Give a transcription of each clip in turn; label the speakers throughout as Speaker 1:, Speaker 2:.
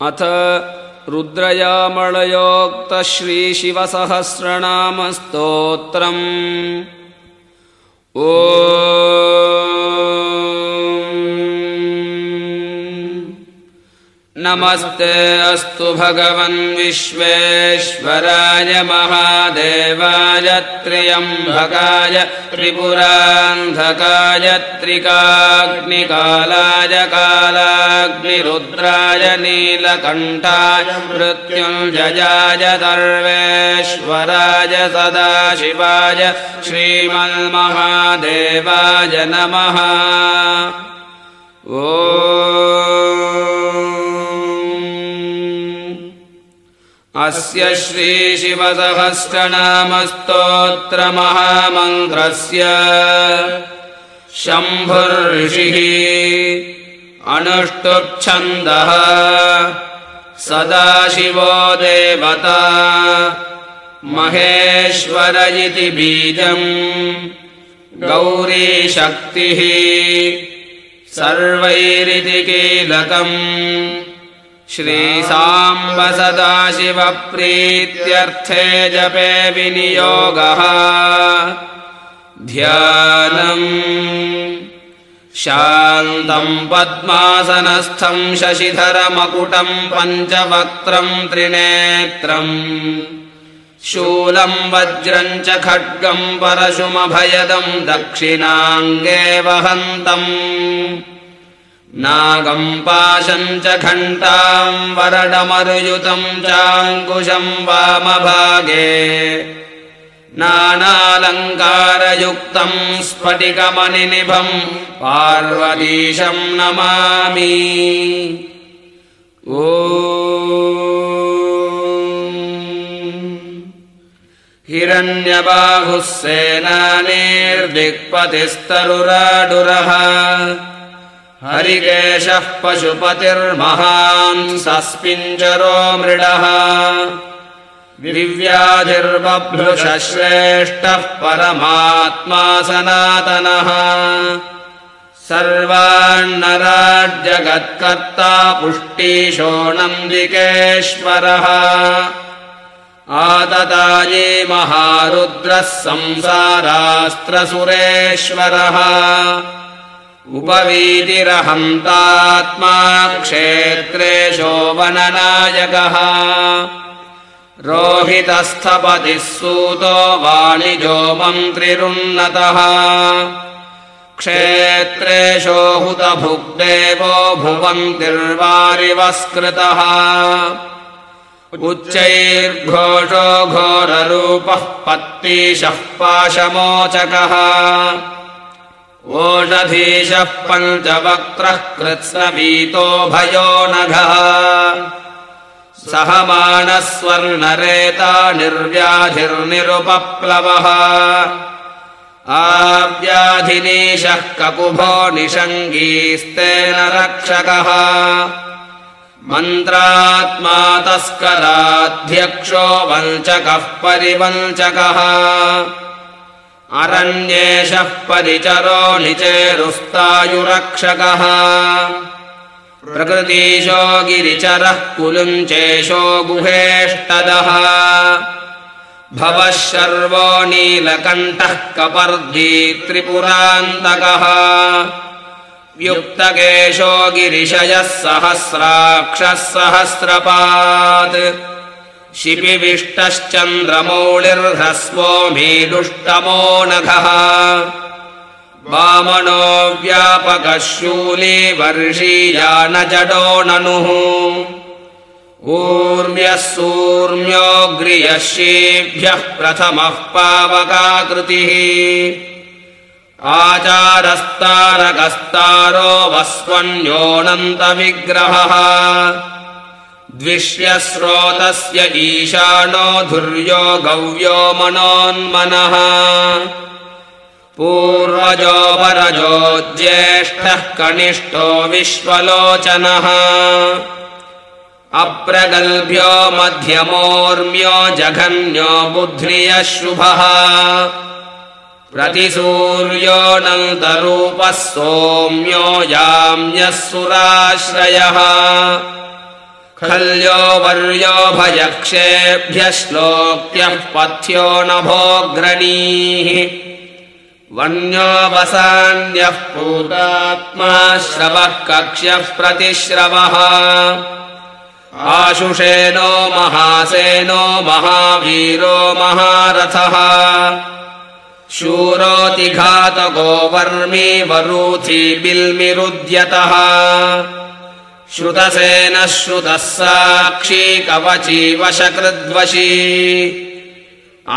Speaker 1: अथ रुद्रयामळयोक्तश्रीशिवसहस्रनामस्तोत्रम्। ओ नमस्ते अस्तु भगवन् विश्वेश्वराय महादेवाय त्र्यम्भकाय त्रिपुरान्धकाय त्रिकाग्निकालाय कालाग्निरुद्राय नीलकण्ठाय मृत्युञ्जयाय सर्वेश्वराय सदाशिवाय श्रीमन्महादेवाय नमः। ओ अस्य श्रीशिवसहस्रनामस्तोत्रमहामन्त्रस्य शम्भुर्षिः अनुष्टुप्छन्दः सदाशिवो देवता महेश्वर इति बीजम् गौरीशक्तिः सर्वैरिति कीलकम् श्रीसाम्ब सदाशिवप्रीत्यर्थे जपे विनियोगः। ध्यानम् शान्तम् पद्मासनस्थम् शशिधरमकुटम् पञ्चवक्त्रम् त्रिनेत्रम् शूलम् वज्रम् च खड्गम् परशुमभयदम् दक्षिणाङ्गे वहन्तम् नागम् पाशम् च घण्टाम् वरडमरुयुतम् चाङ्कुशम् वामभागे। नानालङ्कारयुक्तम् स्फटिकमनिनिभम् पार्वतीशम् नमामि। ओ। हिरण्यबाहुः सेनानेर्दिक्पतिस्तरुराडुरः हरिकेशः पशुपतिर्महान् सस्पिञ्जरो मृडः। दिव्याधिर्बभ्रुषः श्रेष्ठः परमात्मा सनातनः। सर्वान्नराज्यगत्कर्ता पुष्टिशो नन्दिकेश्वरः आतताये महारुद्रः संसारास्त्रसुरेश्वरः उपवीतिरहन्तात्मा क्षेत्रेशो वननायकः। रोहितस्थपतिः सूतो वाणिजो मन्त्रिरुन्नतः। क्षेत्रेशो हुतभुग्देवो भुवन्तिर्वारिवस्कृतः। उच्चैर्घोषो घोररूपः पत्तीशः पाशमोचकः ओषधीशः पञ्चवक्त्रः कृत्स्नवीतो भयो नघः। सहमानस्वर्णरेता निर्व्याधिर्निरुपप्लवः। आव्याधिनीशः ककुभो निषङ्गीस्तेन रक्षकः। मन्त्रात्मा तस्कराध्यक्षो वञ्चकः परिवञ्चकः अरण्येशः परिचरो निचेरुस्तायुरक्षकः। प्रकृतीशो गिरिचरः कुलुञ्चेशो गुहेष्टदः। भवः शर्वो नीलकण्ठः कपर्दी त्रिपुरान्तकः। युक्तकेशो गिरिशयः सहस्राक्षः सहस्रपात् शिपिविष्टश्चन्द्रमौळिर्ह्रस्वो मीदुष्टमो नघः वामनो व्यापकः वर्षीया न जडो ननुः। ऊर्म्यः सूर्म्योऽग्र्यशीभ्यः प्रथमः पावकाकृतिः। आचारस्तारकस्तारो वस्वन्योऽनन्तविग्रहः द्विष्यस्रोतस्य ईशानो धुर्यो गव्यो मनोन्मनः। पूर्वजो वरजो ज्येष्ठः कनिष्ठो विश्वलोचनः। अप्रगल्भ्यो मध्यमोर्म्यो जघन्यो बुध्नियः शुभः प्रतिसूर्योऽनन्तरूपः सोम्यो याम्यः सुराश्रयः खल्यो वर्यो भजक्षेभ्यः श्लोक्यः पथ्यो नभोऽग्रणीः वन्यो वसान्यः पूतात्मा श्रवः कक्ष्यः प्रतिश्रवः। आशुषेनो महासेनो महावीरो महारथः। शूरोतिघातको वर्मी वरूथी बिल्मिरुद्यतः श्रुतसेनः श्रुतः साक्षी कवची वशकृद्वशी।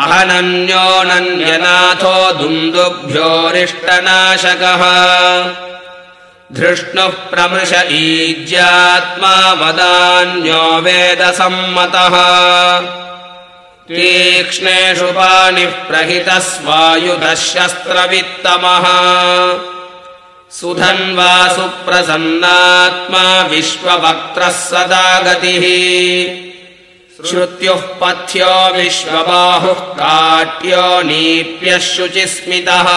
Speaker 1: अहनन्योऽनन्यनाथो दुन्दुभ्योरिष्टनाशकः धृष्णुः प्रमृश ईज्यात्मा वदान्यो वेदसम्मतः। तीक्ष्णेषु पाणिः प्रहितः स्वायुधः शस्त्रवित्तमः सुधन्वा सुप्रसन्नात्मा विश्ववक्त्रः सदा गतिः। श्रुत्युः पथ्यो विश्वबाहुः काट्यो नीप्यः शुचिस्मितः।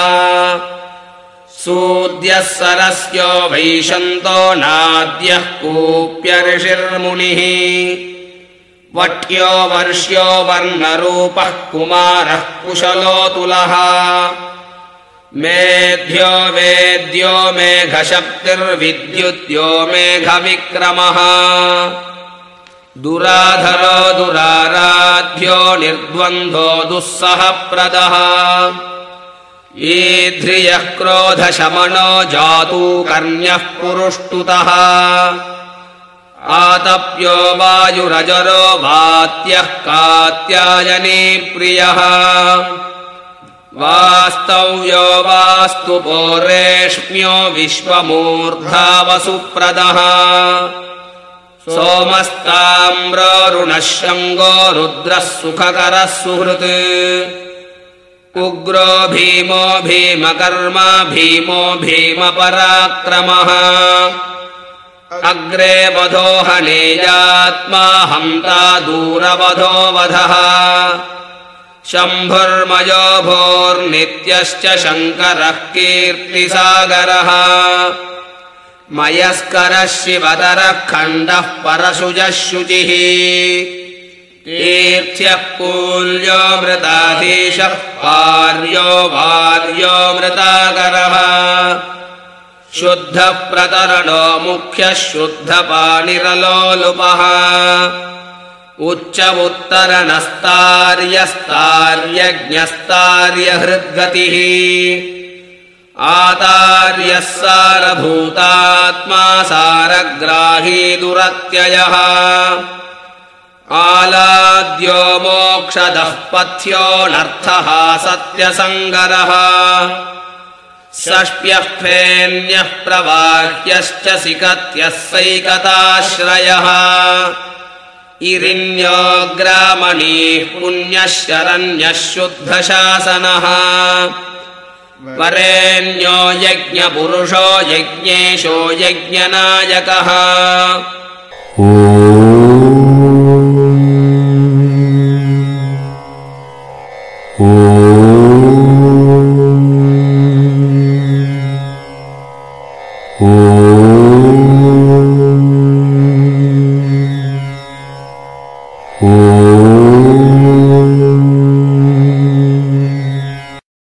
Speaker 1: सूद्यः सरस्यो वैशन्तो नाद्यः कूप्यऋषिर्मुनिः वट्यो वर्ष्यो वर्णरूपः कुमारः कुशलोतुलः मेध्यो वेद्यो मेघशक्तिर्विद्युद्यो मेघविक्रमः। दुराधरो दुराराध्यो निर्द्वन्द्वो दुःसहप्रदः। ईध्रियः क्रोधशमनो जातु कर्ण्यः पुरुष्टुतः। आतप्यो वायुरजरो वात्यः कात्यायनी प्रियः वास्तव्यो वास्तु पोरेष्म्यो विश्वमूर्धावसुप्रदः। सोमस्ताम्ररुणः शङ्गो रुद्रः सुखकरः सुहृत्। उग्रो भीमो भीमकर्मा भीमो भीमपराक्रमः। अग्रे वधोहनेयात्मा हन्ता दूरवधो वधः शम्भुर्मयो भोर्नित्यश्च शङ्करः कीर्तिसागरः। मयस्करः शिवतरः खण्डः परशुजः शुचिः। तीर्थ्यः कूल्यो मृताधीशः पार्यो वार्यो मृताकरः शुद्धः प्रतरणो मुख्यः शुद्धपाणिरलोलुपः उच्च उत्तरनस्तार्यस्तार्यज्ञस्तार्यहृद्गतिः आतार्यः सारभूतात्मा सारग्राही दुरत्ययः। आलाद्यो मोक्षदः पथ्योऽनर्थः सत्यसङ्गरः। षष्ट्यः फेन्यः प्रवाह्यश्च सिकत्यः सैकताश्रयः इरिण्योऽग्रामणीः पुण्यः शरण्यः शुद्धशासनः परेण्यो यज्ञपुरुषो यज्ञेशो यज्ञनायकः।